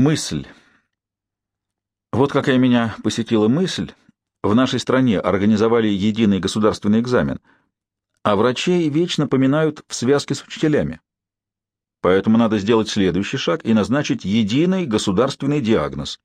Мысль. Вот какая меня посетила мысль. В нашей стране организовали единый государственный экзамен, а врачей вечно поминают в связке с учителями. Поэтому надо сделать следующий шаг и назначить единый государственный диагноз.